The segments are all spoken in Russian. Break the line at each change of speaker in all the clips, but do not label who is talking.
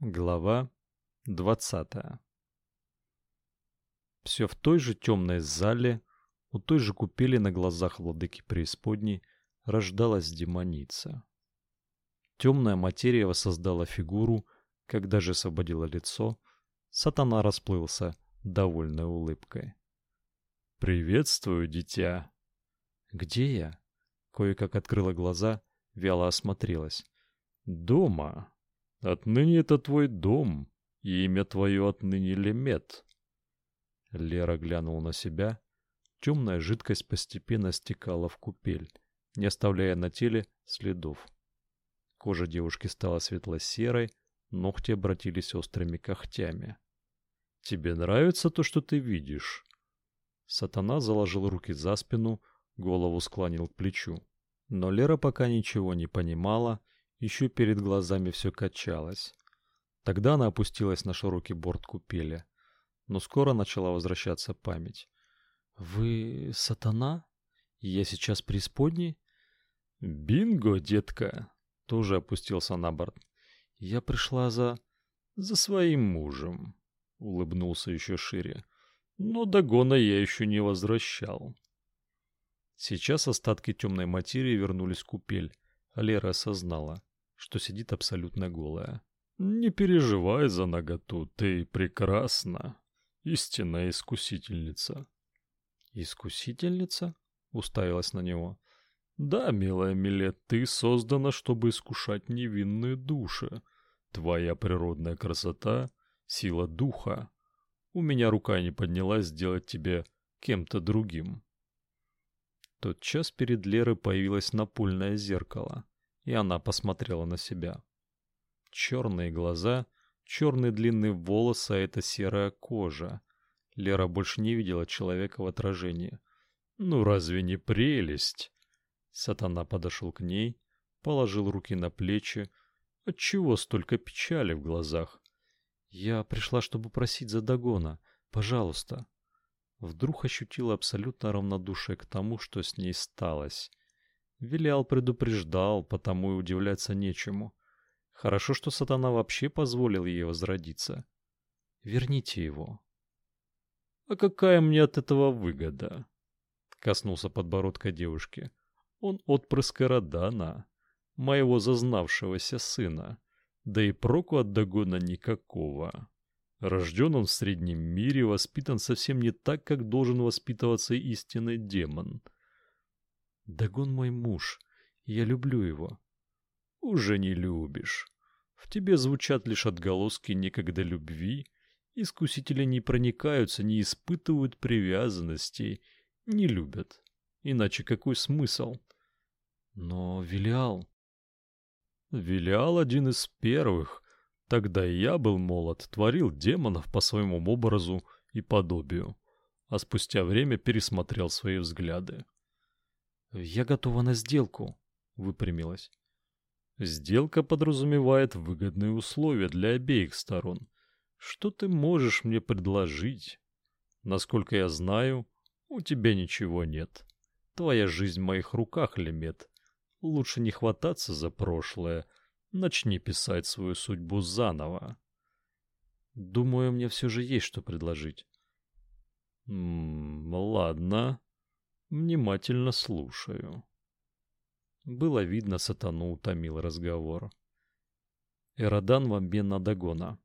Глава 20. Все в той же темной зале, у той же купели на глазах владыки преисподней рождалась демоница. Темная материя воссоздала фигуру, когда же освободила лицо, сатана расплылся довольной улыбкой. «Приветствую, дитя!» «Где я?» Кое-как открыла глаза, вяло осмотрелась. «Дома!» Отныне это твой дом, и имя твое отныне Лемет. Лера глянула на себя. Темная жидкость постепенно стекала в купель, не оставляя на теле следов. Кожа девушки стала светло-серой, ногти обратились острыми когтями. «Тебе нравится то, что ты видишь?» Сатана заложил руки за спину, голову склонил к плечу. Но Лера пока ничего не понимала еще перед глазами все качалось. Тогда она опустилась на широкий борт купели. Но скоро начала возвращаться память. «Вы сатана? Я сейчас преисподней?» «Бинго, детка!» Тоже опустился на борт. «Я пришла за... за своим мужем», — улыбнулся еще шире. «Но догона я еще не возвращал». Сейчас остатки темной материи вернулись в купель, Лера осознала что сидит абсолютно голая. «Не переживай за наготу, ты прекрасна. Истинная искусительница».
«Искусительница?» — уставилась на него.
«Да, милая Милет, ты создана, чтобы искушать невинные души. Твоя природная красота — сила духа. У меня рука не поднялась сделать тебе кем-то другим». Тот час перед Лерой появилось напольное зеркало и она посмотрела на себя. Черные глаза, черные длинные волосы, а это серая кожа. Лера больше не видела человека в отражении. «Ну разве не прелесть?» Сатана подошел к ней, положил руки на плечи. Отчего столько печали в глазах? «Я пришла, чтобы просить за Дагона. Пожалуйста». Вдруг ощутила абсолютно равнодушие к тому, что с ней сталось. Вилял предупреждал, потому и удивляться нечему. Хорошо, что сатана вообще позволил ей возродиться. Верните его. А какая мне от этого выгода? Коснулся подбородка девушки. Он отпрыск Родана, моего зазнавшегося сына. Да и проку от Дагона никакого. Рожден он в среднем мире, воспитан совсем не так, как должен воспитываться истинный демон — Дагон мой муж. Я люблю его. Уже не любишь. В тебе звучат лишь отголоски некогда любви. Искусители не проникаются, не испытывают привязанностей, не любят. Иначе какой смысл? Но Велиал... Велиал один из первых. Тогда я был молод, творил демонов по своему образу и подобию. А спустя время пересмотрел свои взгляды.
«Я готова на сделку», — выпрямилась.
«Сделка подразумевает выгодные условия для обеих сторон. Что ты можешь мне предложить? Насколько я знаю, у тебя ничего нет. Твоя жизнь в моих руках, Лемет. Лучше не хвататься за прошлое. Начни писать свою судьбу заново».
«Думаю, мне все же есть что предложить».
«М -м, ладно», Внимательно слушаю. Было видно, сатану утомил разговор. Эродан в обмен на Дагона.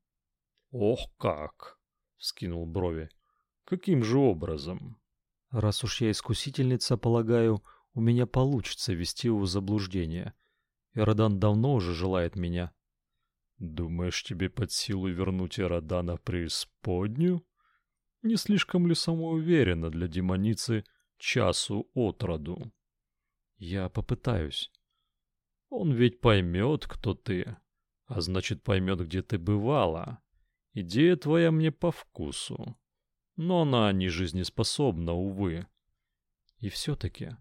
«Ох как!» — вскинул брови. «Каким же образом?»
«Раз уж я искусительница, полагаю, у меня получится вести его в заблуждение. Эродан давно уже желает меня».
«Думаешь, тебе под силу вернуть Эродана в преисподнюю? Не слишком ли самоуверенно для демоницы часу от роду.
Я попытаюсь.
Он ведь поймет, кто ты, а значит поймет, где ты бывала. Идея твоя мне по вкусу, но она не жизнеспособна, увы.
И все-таки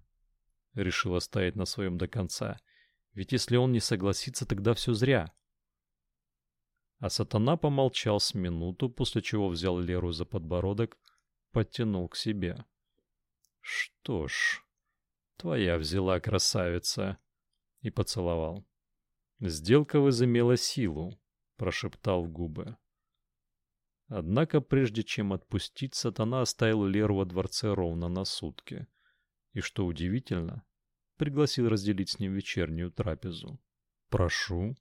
решила стоять на своем до конца, ведь если он не согласится, тогда все зря.
А сатана помолчал с минуту, после чего взял Леру за подбородок, подтянул к себе. Что ж, твоя взяла красавица. И поцеловал. Сделка возымела силу. прошептал в губы. Однако прежде чем отпустить, сатана оставил Леру во дворце ровно на сутки. И что удивительно, пригласил разделить с ним вечернюю трапезу. «Прошу».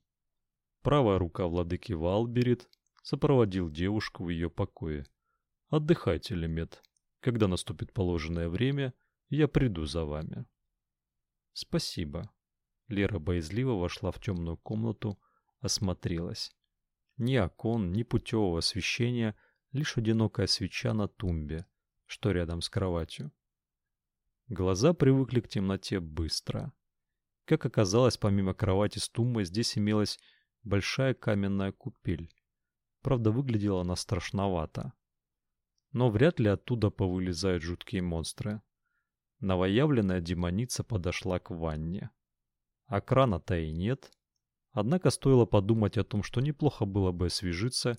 Правая рука владыки Валберит сопроводил девушку в ее покое. «Отдыхайте, Лемет. Когда наступит положенное время, я приду за вами». «Спасибо». Лера боязливо вошла в темную комнату, осмотрелась. Ни окон, ни путевого освещения, лишь одинокая свеча на тумбе, что рядом с кроватью. Глаза привыкли к темноте быстро. Как оказалось, помимо кровати с тумбой здесь имелась большая каменная купель. Правда, выглядела она страшновато. Но вряд ли оттуда повылезают жуткие монстры. Новоявленная демоница подошла к ванне. А крана-то и нет. Однако стоило подумать о том, что неплохо было бы освежиться,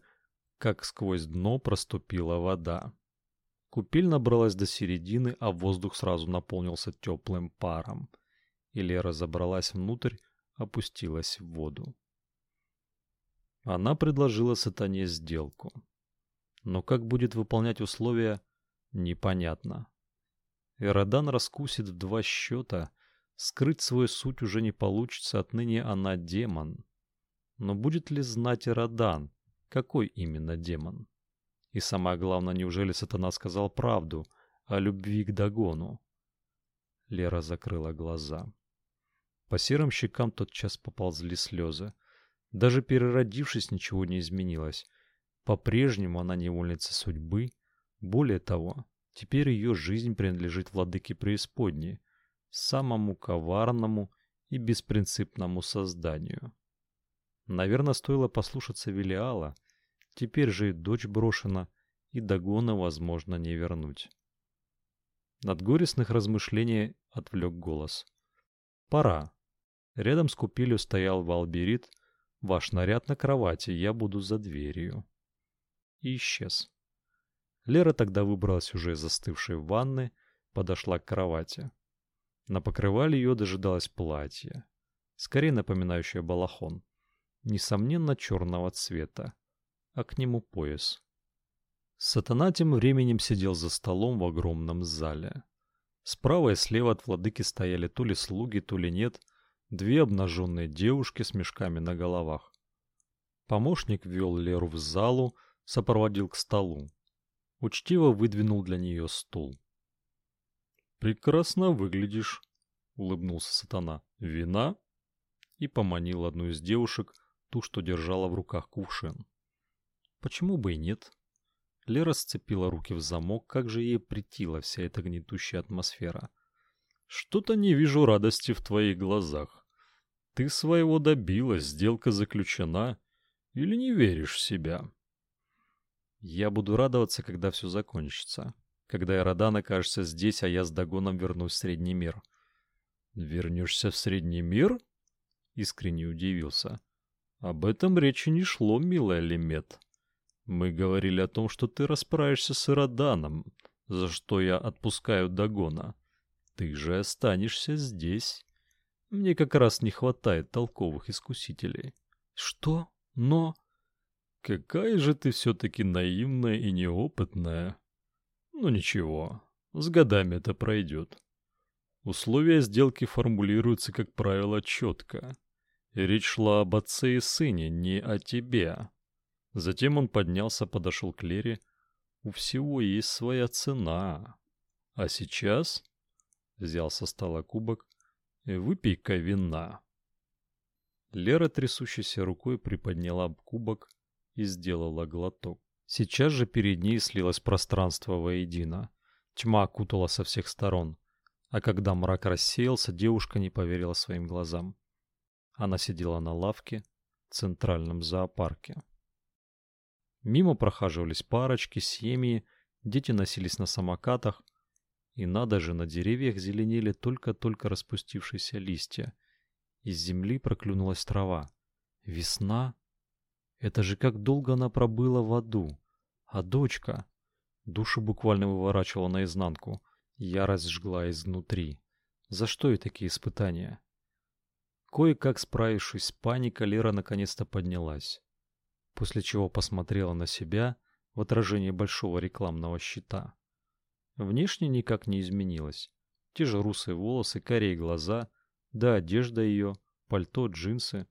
как сквозь дно проступила вода. Купель набралась до середины, а воздух сразу наполнился теплым паром. И Лера забралась внутрь, опустилась в воду. Она предложила сатане сделку. Но как будет выполнять условия, непонятно. Эродан раскусит в два счета — Скрыть свою суть уже не получится, отныне она демон. Но будет ли знать Радан, какой именно демон? И самое главное, неужели сатана сказал правду о любви к Дагону? Лера закрыла глаза. По серым щекам тотчас поползли слезы. Даже переродившись, ничего не изменилось. По-прежнему она невольница судьбы. Более того, теперь ее жизнь принадлежит владыке преисподней — самому коварному и беспринципному созданию. Наверное, стоило послушаться Велиала. Теперь же и дочь брошена, и догона, возможно, не вернуть. От горестных размышлений отвлек голос. «Пора». Рядом с купелью стоял Валберит. «Ваш наряд на кровати, я буду за дверью». И исчез. Лера тогда выбралась уже из застывшей ванны, подошла к кровати. На покрывале ее дожидалось платье, скорее напоминающее балахон, несомненно черного цвета, а к нему пояс. Сатана тем временем сидел за столом в огромном зале. Справа и слева от владыки стояли то ли слуги, то ли нет, две обнаженные девушки с мешками на головах. Помощник ввел Леру в залу, сопроводил к столу. Учтиво выдвинул для нее стул. «Прекрасно выглядишь», — улыбнулся сатана. «Вина?» И поманил одну из девушек, ту, что держала в руках кувшин. «Почему бы и нет?» Лера сцепила руки в замок, как же ей притила вся эта гнетущая атмосфера. «Что-то не вижу радости в твоих глазах. Ты своего добилась, сделка заключена. Или не веришь в себя?» «Я буду радоваться, когда все закончится», когда Эродан окажется здесь, а я с Дагоном вернусь в Средний мир. «Вернешься в Средний мир?» — искренне удивился. «Об этом речи не шло, милая Лемет. Мы говорили о том, что ты расправишься с Эроданом, за что я отпускаю Дагона. Ты же останешься здесь. Мне как раз не хватает толковых искусителей». «Что? Но...» «Какая же ты все-таки наивная и неопытная!» Ну ничего, с годами это пройдет. Условия сделки формулируются, как правило, четко. речь шла об отце и сыне, не о тебе. Затем он поднялся, подошел к Лере. У всего есть своя цена. А сейчас... Взял со стола кубок. Выпей-ка вина. Лера трясущейся рукой приподняла кубок и сделала глоток. Сейчас же перед ней слилось пространство воедино. Тьма окутала со всех сторон. А когда мрак рассеялся, девушка не поверила своим глазам. Она сидела на лавке в центральном зоопарке. Мимо прохаживались парочки, семьи, дети носились на самокатах, и надо же, на деревьях зеленели только-только распустившиеся листья. Из земли проклюнулась трава. Весна? Это же как долго она пробыла в аду. А дочка? Душу буквально выворачивала наизнанку. Ярость жгла изнутри. За что и такие испытания? Кое-как справившись с паникой, Лера наконец-то поднялась.
после чего посмотрела на себя в отражении большого рекламного щита. Внешне никак не изменилась. Те же русые волосы, карие глаза, да одежда ее, пальто, джинсы.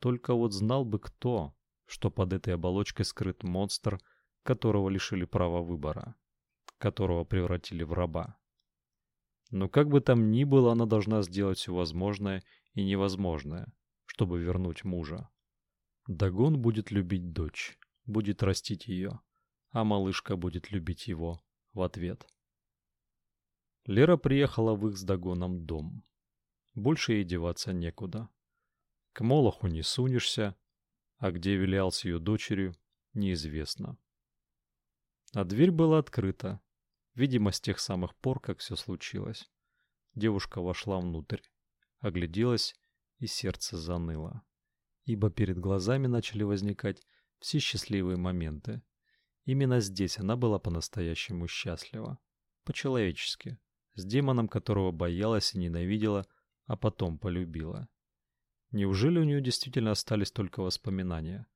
Только вот знал бы кто, что под этой оболочкой скрыт монстр, которого лишили права выбора, которого превратили в раба. Но как бы там ни было, она должна сделать все возможное и невозможное, чтобы вернуть мужа. Дагон будет любить дочь, будет растить ее, а малышка будет любить его в ответ. Лера приехала в их с Дагоном дом. Больше ей деваться некуда. К Молоху не сунешься, а где Вилиал с ее дочерью, неизвестно. А дверь была открыта, видимо, с тех самых пор, как все случилось. Девушка вошла внутрь, огляделась, и сердце заныло. Ибо перед глазами начали возникать все счастливые моменты. Именно здесь она была по-настоящему счастлива. По-человечески с демоном, которого боялась и ненавидела, а потом полюбила. Неужели у нее действительно остались только воспоминания?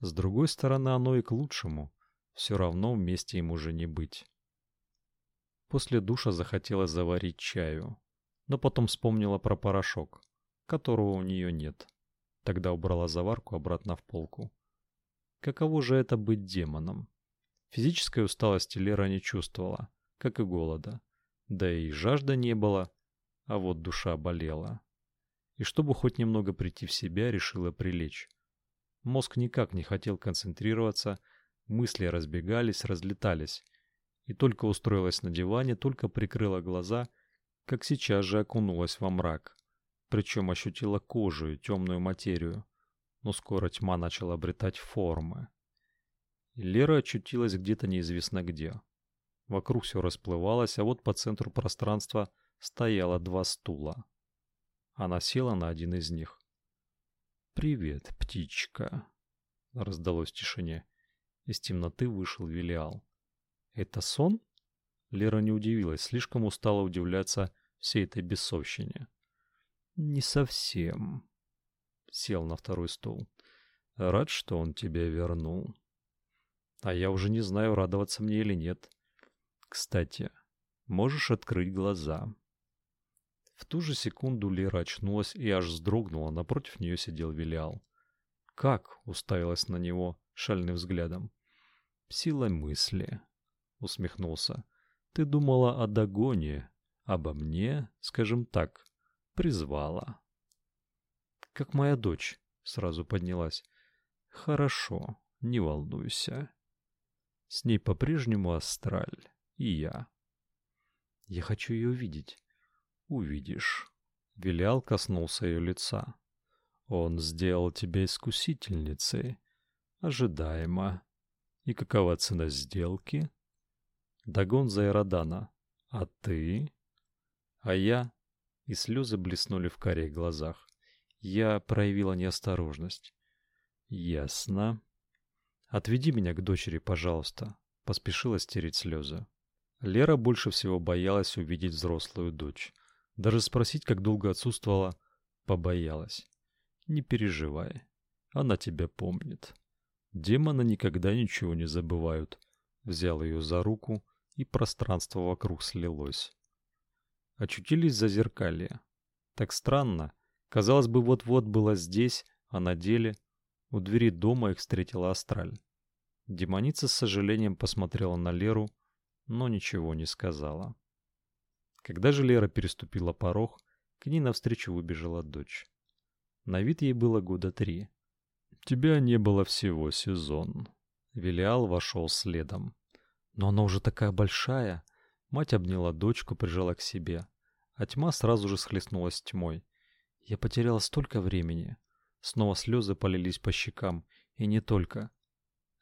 С другой стороны, оно и к лучшему. Все равно вместе им уже не быть. После душа захотелось заварить чаю, но потом вспомнила про порошок, которого у нее нет. Тогда убрала заварку обратно в полку. Каково же это быть демоном? Физической усталости Лера не чувствовала, как и голода. Да и жажда не было, а вот душа болела. И чтобы хоть немного прийти в себя, решила прилечь. Мозг никак не хотел концентрироваться, мысли разбегались, разлетались. И только устроилась на диване, только прикрыла глаза, как сейчас же окунулась во мрак. Причем ощутила кожу и темную материю. Но скоро тьма начала обретать формы. И Лера очутилась где-то неизвестно где. Вокруг все расплывалось, а вот по центру пространства стояло два стула. Она села на один из них. «Привет, птичка!» — раздалось в тишине. Из темноты вышел Вилиал. «Это сон?» Лера не удивилась, слишком устала удивляться всей этой бессовщине. «Не совсем», — сел на второй стул. «Рад, что он тебя вернул. А я уже не знаю, радоваться мне или нет. Кстати, можешь открыть глаза. В ту же секунду Лера очнулась и аж вздрогнула. Напротив нее сидел Вилиал. «Как?» — уставилась на него шальным взглядом. «Сила мысли», — усмехнулся. «Ты думала о догоне, обо мне, скажем так, призвала». «Как моя дочь», — сразу поднялась. «Хорошо, не волнуйся. С ней по-прежнему астраль и я. Я хочу ее увидеть. Увидишь. Вилял коснулся ее лица. Он сделал тебя искусительницей. Ожидаемо. И какова цена сделки? Дагон за Эродана. А ты? А я? И слезы блеснули в карих глазах. Я проявила неосторожность. Ясно. Отведи меня к дочери, пожалуйста. Поспешила стереть слезы. Лера больше всего боялась увидеть взрослую дочь. Даже спросить, как долго отсутствовала, побоялась. Не переживай, она тебя помнит. Демоны никогда ничего не забывают. Взял ее за руку, и пространство вокруг слилось. Очутились за зеркалье. Так странно. Казалось бы, вот-вот была здесь, а на деле у двери дома их встретила Астраль. Демоница с сожалением посмотрела на Леру, но ничего не сказала. Когда же Лера переступила порог, к ней навстречу выбежала дочь. На вид ей было года три. «Тебя не было всего сезон». Велиал вошел следом. «Но она уже такая большая!» Мать обняла дочку, прижала к себе. А тьма сразу же схлестнулась тьмой. «Я потеряла столько времени». Снова слезы полились по щекам. И не только.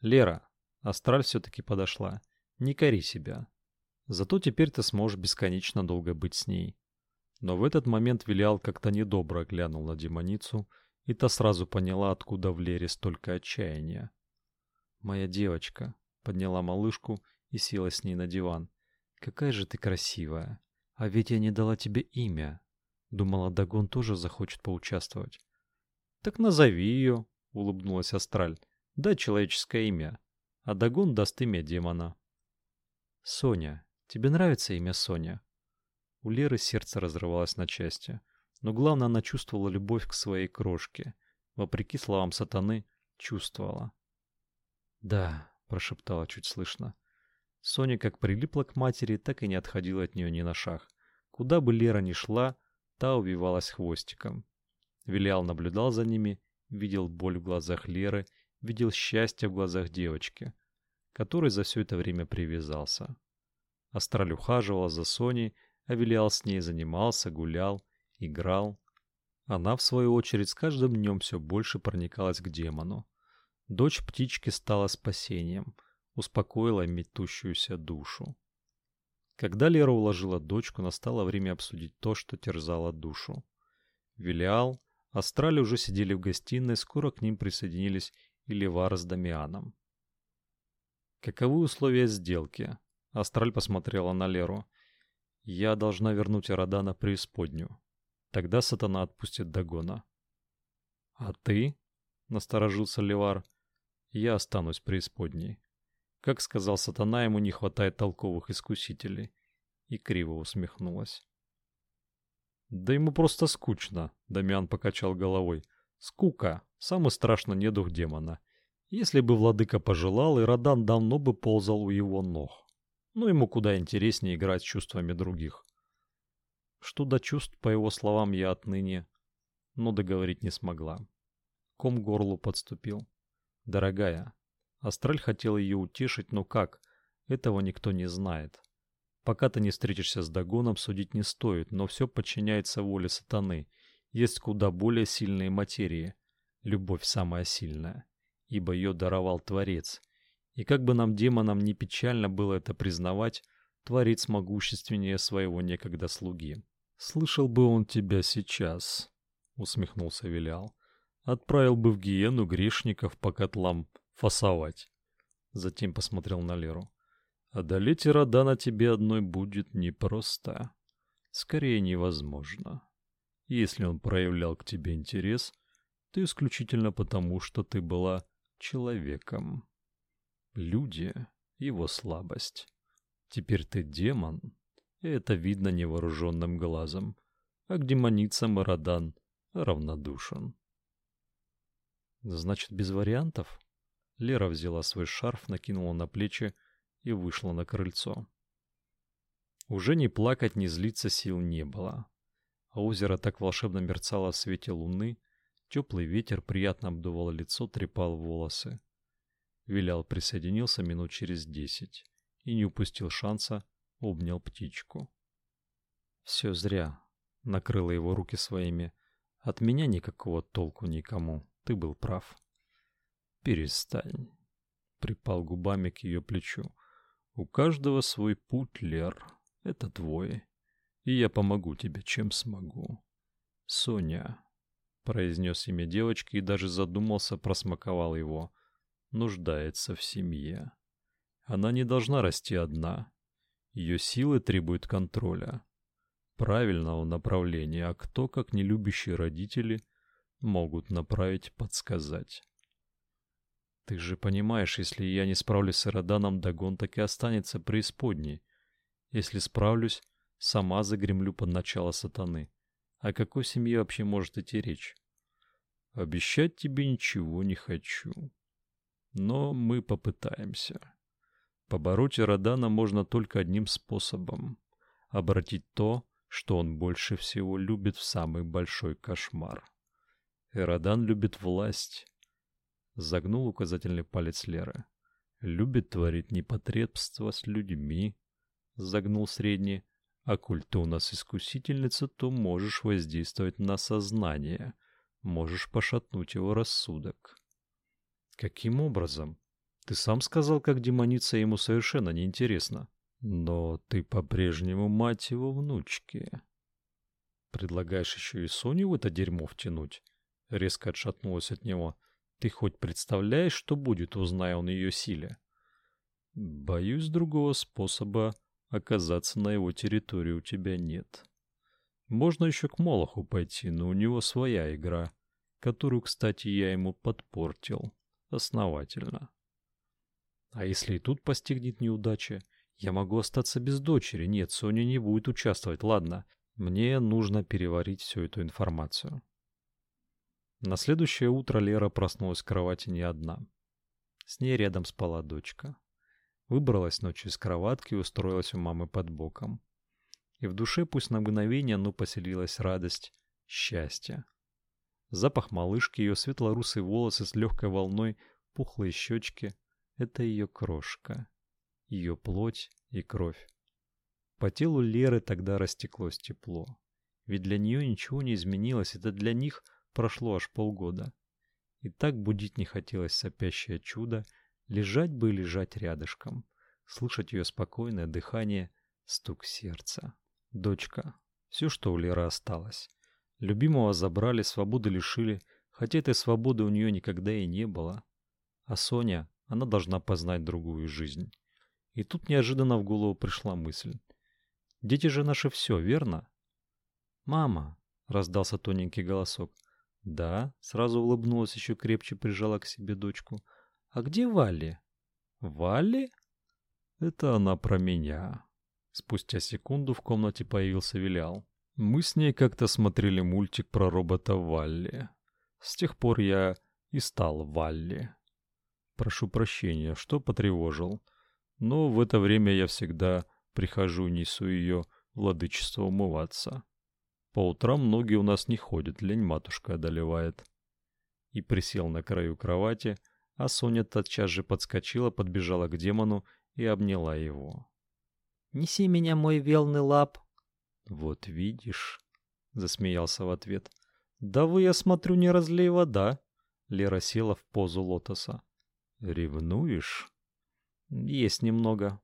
«Лера!» Астраль все-таки подошла. Не кори себя. Зато теперь ты сможешь бесконечно долго быть с ней. Но в этот момент Вилиал как-то недобро глянул на демоницу, и та сразу поняла, откуда в Лере столько отчаяния. «Моя девочка», — подняла малышку и села с ней на диван. «Какая же ты красивая! А ведь я не дала тебе имя!» Думала, Дагон тоже захочет поучаствовать. «Так назови ее», — улыбнулась Астраль. Дай человеческое имя, а Дагон даст имя демона. Соня. Тебе нравится имя Соня? У Леры сердце разрывалось на части, но главное, она чувствовала любовь к своей крошке. Вопреки словам сатаны, чувствовала. «Да», — прошептала чуть слышно. Соня как прилипла к матери, так и не отходила от нее ни на шаг. Куда бы Лера ни шла, та увивалась хвостиком. Вилял наблюдал за ними, видел боль в глазах Леры, видел счастье в глазах девочки, который за все это время привязался. Астраль ухаживала за Соней, а Вилял с ней занимался, гулял, играл. Она, в свою очередь, с каждым днем все больше проникалась к демону. Дочь птички стала спасением, успокоила метущуюся душу. Когда Лера уложила дочку, настало время обсудить то, что терзало душу. Вилиал, Астрали уже сидели в гостиной, скоро к ним присоединились и Левар с Дамианом. «Каковы условия сделки?» Астраль посмотрела на Леру. «Я должна вернуть Иордана преисподнюю. Тогда сатана отпустит Дагона». «А ты?» — насторожился Левар. «Я останусь преисподней». Как сказал сатана, ему не хватает толковых искусителей. И криво усмехнулась. Да ему просто скучно, Дамиан покачал головой. Скука самый страшный недух демона. Если бы владыка пожелал, и Радан давно бы ползал у его ног. Но ему куда интереснее играть с чувствами других. Что до чувств, по его словам, я отныне, но договорить не смогла. Ком горлу подступил. Дорогая, Астраль хотел ее утешить, но как? Этого никто не знает. Пока ты не встретишься с Дагоном, судить не стоит, но все подчиняется воле сатаны. Есть куда более сильные материи. Любовь самая сильная, ибо ее даровал Творец. И как бы нам, демонам, не печально было это признавать, Творец могущественнее своего некогда слуги. «Слышал бы он тебя сейчас», — усмехнулся Вилял. «Отправил бы в гиену грешников по котлам фасовать». Затем посмотрел на Леру. Одолеть Иродана тебе одной будет непросто. Скорее невозможно. Если он проявлял к тебе интерес, то исключительно потому, что ты была человеком. Люди — его слабость. Теперь ты демон, и это видно невооруженным глазом, а к демоницам Иродан равнодушен. Значит, без вариантов? Лера взяла свой шарф, накинула на плечи и вышла на крыльцо. Уже ни плакать, ни злиться сил не было. А озеро так волшебно мерцало в свете луны, теплый ветер приятно обдувал лицо, трепал волосы. Вилял присоединился минут через десять и не упустил шанса, обнял птичку. Все зря. Накрыла его руки своими. От меня никакого толку никому. Ты был прав. Перестань. Припал губами к ее плечу. У каждого свой путь, Лер. Это твой. И я помогу тебе, чем смогу. Соня, произнес имя девочки и даже задумался, просмаковал его. Нуждается в семье. Она не должна расти одна. Ее силы требуют контроля, правильного направления, а кто, как не любящие родители, могут направить, подсказать. Ты же понимаешь, если я не справлюсь с Эроданом, Дагон так и останется преисподней. Если справлюсь, сама загремлю под начало сатаны. О какой семье вообще может идти речь? Обещать тебе ничего не хочу. Но мы попытаемся. Побороть Эродана можно только одним способом. Обратить то, что он больше всего любит в самый большой кошмар. Эродан любит власть, Загнул указательный палец Леры. Любит творить непотребство с людьми. Загнул средний. А коль у нас искусительница, то можешь воздействовать на сознание. Можешь пошатнуть его рассудок. Каким образом? Ты сам сказал, как демоница ему совершенно неинтересна. Но ты по-прежнему мать его внучки. Предлагаешь еще и Соню в это дерьмо втянуть? Резко отшатнулась от него. — ты хоть представляешь, что будет, узная он ее силе? Боюсь, другого способа оказаться на его территории у тебя нет. Можно еще к Молоху пойти, но у него своя игра, которую, кстати, я ему подпортил. Основательно. А если и тут постигнет неудача? Я могу остаться без дочери. Нет, Соня не будет участвовать. Ладно, мне нужно переварить всю эту информацию. На следующее утро Лера проснулась в кровати не одна. С ней рядом спала дочка. Выбралась ночью из кроватки и устроилась у мамы под боком. И в душе пусть на мгновение, но поселилась радость, счастье. Запах малышки, ее светло-русые волосы с легкой волной, пухлые щечки — это ее крошка, ее плоть и кровь. По телу Леры тогда растеклось тепло. Ведь для нее ничего не изменилось, это для них прошло аж полгода. И так будить не хотелось сопящее чудо, лежать бы и лежать рядышком, слышать ее спокойное дыхание, стук сердца. Дочка. Все, что у Леры осталось. Любимого забрали, свободы лишили, хотя этой свободы у нее никогда и не было. А Соня, она должна познать другую жизнь. И тут неожиданно в голову пришла мысль. Дети же наши все, верно? Мама, раздался тоненький голосок. Да, сразу улыбнулась, еще крепче прижала к себе дочку. А где Валли? Валли? Это она про меня. Спустя секунду в комнате появился Вилял. Мы с ней как-то смотрели мультик про робота Валли. С тех пор я и стал Валли. Прошу прощения, что потревожил. Но в это время я всегда прихожу несу ее владычество умываться. По утрам ноги у нас не ходят, лень матушка одолевает. И присел на краю кровати, а Соня тотчас же подскочила, подбежала к демону и обняла его. «Неси меня, мой велный лап!» «Вот видишь», — засмеялся в ответ. «Да вы, я смотрю, не разлей вода». Лера села в позу лотоса. «Ревнуешь?» «Есть немного».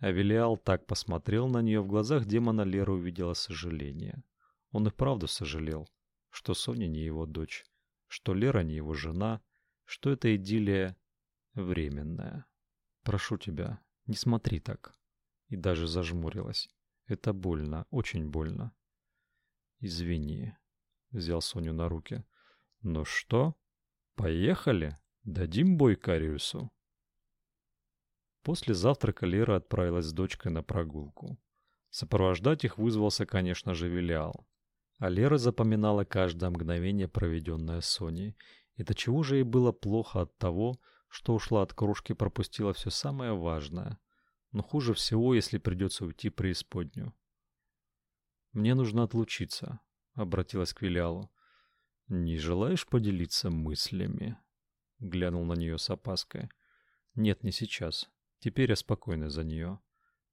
Авелиал так посмотрел на нее, в глазах демона Лера увидела сожаление. Он и правду сожалел, что Соня не его дочь, что Лера не его жена, что эта идиллия временная. «Прошу тебя, не смотри так». И даже зажмурилась. Это больно, очень больно. Извини, взял Соню на руки. Ну что? Поехали? Дадим бой Кариусу. После завтрака Лера отправилась с дочкой на прогулку. Сопровождать их вызвался, конечно же, Вилиал. А Лера запоминала каждое мгновение, проведенное с Соней. И до чего же ей было плохо от того, что ушла от кружки, пропустила все самое важное — но хуже всего, если придется уйти преисподнюю. «Мне нужно отлучиться», — обратилась к Вилиалу. «Не желаешь поделиться мыслями?» — глянул на нее с опаской. «Нет, не сейчас. Теперь я спокойна за нее».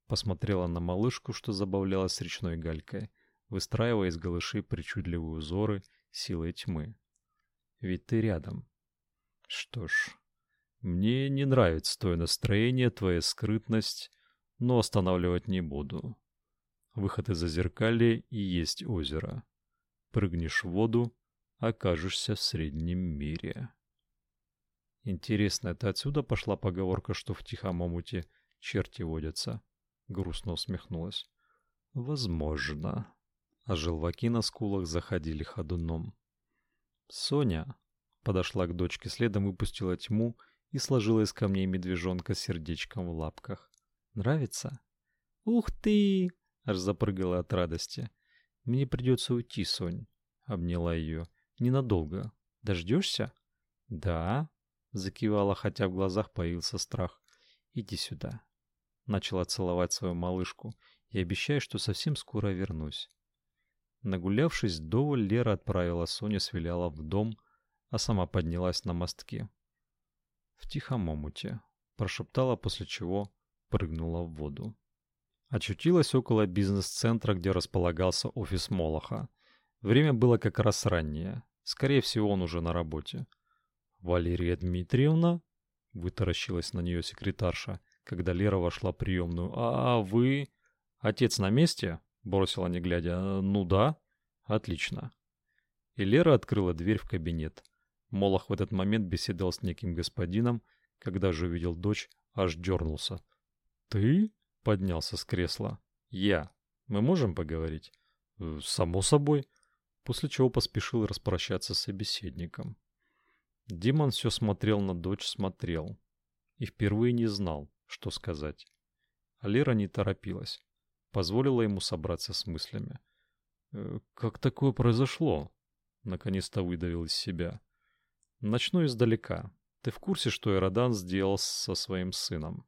Посмотрела на малышку, что забавлялась с речной галькой, выстраивая из голышей причудливые узоры силой тьмы. «Ведь ты рядом». «Что ж, мне не нравится твое настроение, твоя скрытность, но останавливать не буду. Выход из зазеркалья и есть озеро. Прыгнешь в воду, окажешься в среднем мире. Интересно, это отсюда пошла поговорка, что в тихом омуте черти водятся? Грустно усмехнулась. Возможно. А желваки на скулах заходили ходуном. Соня подошла к дочке следом, выпустила тьму и сложила из камней медвежонка с сердечком в лапках. Нравится? Ух ты! Аж запрыгала от радости. Мне придется уйти, Сонь. Обняла ее. Ненадолго. Дождешься? Да. Закивала, хотя в глазах появился страх. Иди сюда. Начала целовать свою малышку и обещаю, что совсем скоро вернусь. Нагулявшись вдоволь, Лера отправила Соню с Виляла в дом, а сама поднялась на мостке в тихом омуте, прошептала, после чего прыгнула в воду. Очутилась около бизнес-центра, где располагался офис Молоха. Время было как раз раннее. Скорее всего, он уже на работе. «Валерия Дмитриевна?» — вытаращилась на нее секретарша, когда Лера вошла в приемную. «А вы...» «Отец на месте?» — бросила не глядя. «Ну да». «Отлично». И Лера открыла дверь в кабинет. Молох в этот момент беседовал с неким господином, когда же увидел дочь, аж дернулся. «Ты?» — поднялся с кресла. «Я. Мы можем поговорить?» «Само собой». После чего поспешил распрощаться с собеседником. Димон все смотрел на дочь, смотрел. И впервые не знал, что сказать. А Лера не торопилась. Позволила ему собраться с мыслями. «Э, «Как такое произошло?» Наконец-то выдавил из себя. «Начну издалека. Ты в курсе, что Эродан сделал со своим сыном?»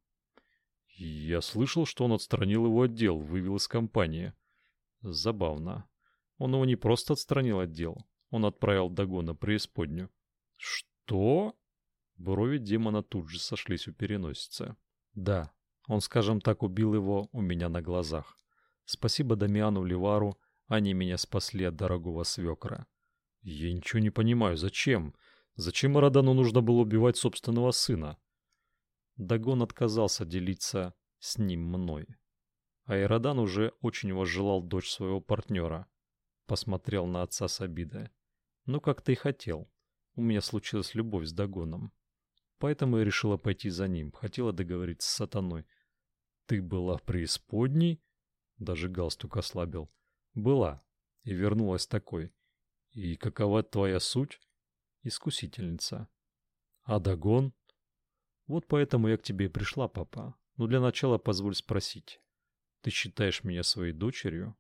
«Я слышал, что он отстранил его отдел, вывел из компании».
«Забавно. Он его не просто отстранил от дел, он отправил Дагона преисподнюю.
Что?
Брови демона тут же сошлись у переносицы. Да, он, скажем так, убил его у меня на глазах. Спасибо Дамиану Ливару, они меня спасли от дорогого свекра.
Я ничего не понимаю, зачем? Зачем Радану нужно было убивать собственного сына?
Дагон отказался делиться с ним мной. А Ирадан уже очень возжелал дочь своего партнера посмотрел на отца с обидой. Ну, как ты и хотел. У меня случилась любовь с Дагоном. Поэтому я решила пойти за ним, хотела договориться с сатаной.
Ты была в преисподней? Даже галстук ослабил.
Была. И вернулась такой.
И какова твоя суть?
Искусительница.
А Дагон?
Вот поэтому я к тебе и пришла, папа. Но для начала позволь спросить. Ты считаешь меня своей дочерью?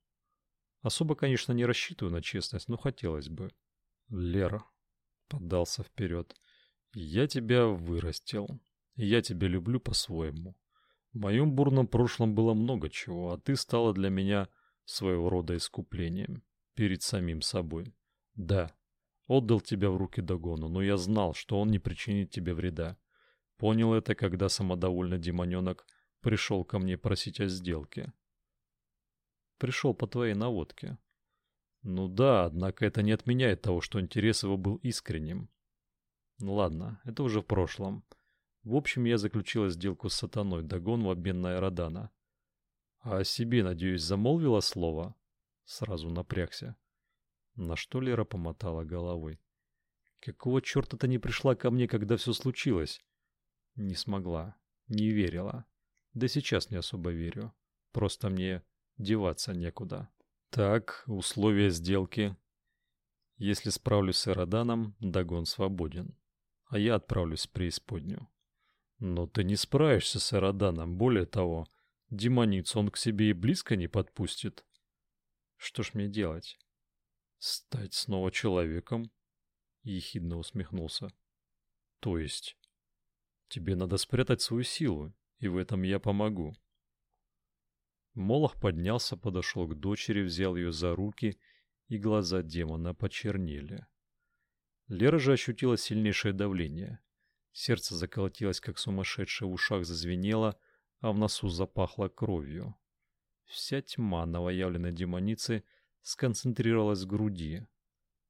Особо, конечно, не рассчитываю на честность, но хотелось бы.
Лера поддался вперед. Я тебя вырастил. Я тебя люблю по-своему. В моем бурном прошлом было много чего, а ты стала для меня своего рода искуплением перед самим собой. Да, отдал тебя в руки Дагону, но я знал, что он не причинит тебе вреда. Понял это, когда самодовольный демоненок пришел ко мне просить о сделке
пришел по твоей наводке.
Ну да, однако это не отменяет того, что интерес его был искренним.
Ну ладно, это уже в прошлом. В общем, я заключила сделку с сатаной, догон в обмен на Эродана.
А о себе, надеюсь, замолвила слово?
Сразу напрягся. На что Лера помотала головой. Какого черта ты не пришла ко мне, когда все случилось? Не смогла, не верила. Да сейчас не особо верю. Просто мне деваться некуда.
Так, условия сделки.
Если справлюсь с Эроданом, Дагон свободен. А я отправлюсь в преисподнюю.
Но ты не справишься с Эроданом, более того, демоницу он к себе и близко не подпустит.
Что ж мне делать?
Стать снова человеком?
Ехидно усмехнулся.
То есть, тебе надо спрятать свою силу, и в этом я помогу.
Молох поднялся, подошел к дочери, взял ее за руки, и глаза демона почернели. Лера же ощутила сильнейшее давление. Сердце заколотилось, как сумасшедшее, в ушах зазвенело, а в носу запахло кровью. Вся тьма новоявленной демоницы сконцентрировалась в груди,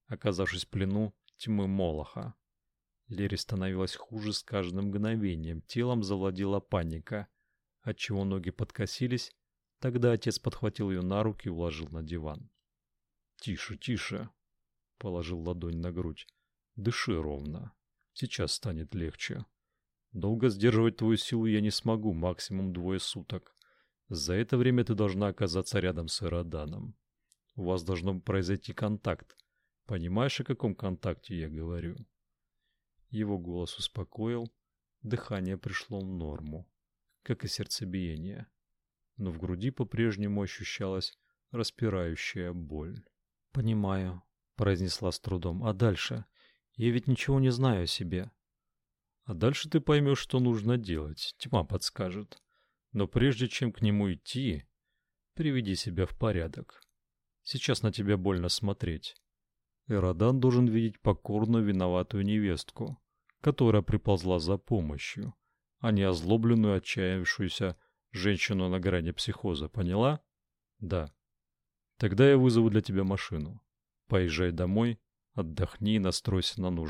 оказавшись в плену тьмы Молоха. Лере становилось хуже с каждым мгновением, телом завладела паника, отчего ноги подкосились, Тогда отец подхватил ее на руки и уложил на диван.
«Тише, тише!» — положил ладонь на грудь. «Дыши ровно. Сейчас станет легче. Долго сдерживать твою силу я не смогу, максимум двое суток. За это время ты должна оказаться рядом с Ироданом. У вас должно произойти контакт. Понимаешь, о каком контакте я говорю?»
Его голос успокоил, дыхание пришло в норму, как и сердцебиение но в груди по-прежнему ощущалась распирающая боль. «Понимаю», — произнесла с трудом. «А дальше? Я ведь ничего не знаю о себе».
«А дальше ты поймешь, что нужно делать. Тьма подскажет. Но прежде чем к нему идти, приведи себя в порядок. Сейчас на тебя больно смотреть. Эродан должен видеть покорную виноватую невестку, которая приползла за помощью, а не озлобленную, отчаявшуюся женщину на грани психоза, поняла?
Да.
Тогда я вызову для тебя машину. Поезжай домой, отдохни и настройся на нужное.